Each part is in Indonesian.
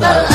Bye.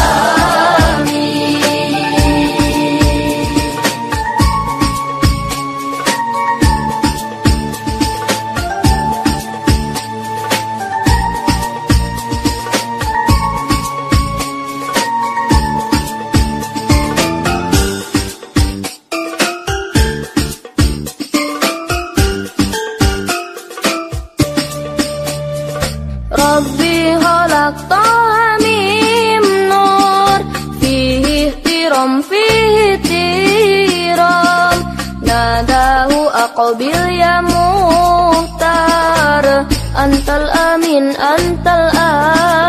لهم فيه تيران ناداه أقبل يا مختار أنت الأمين أنت الأمين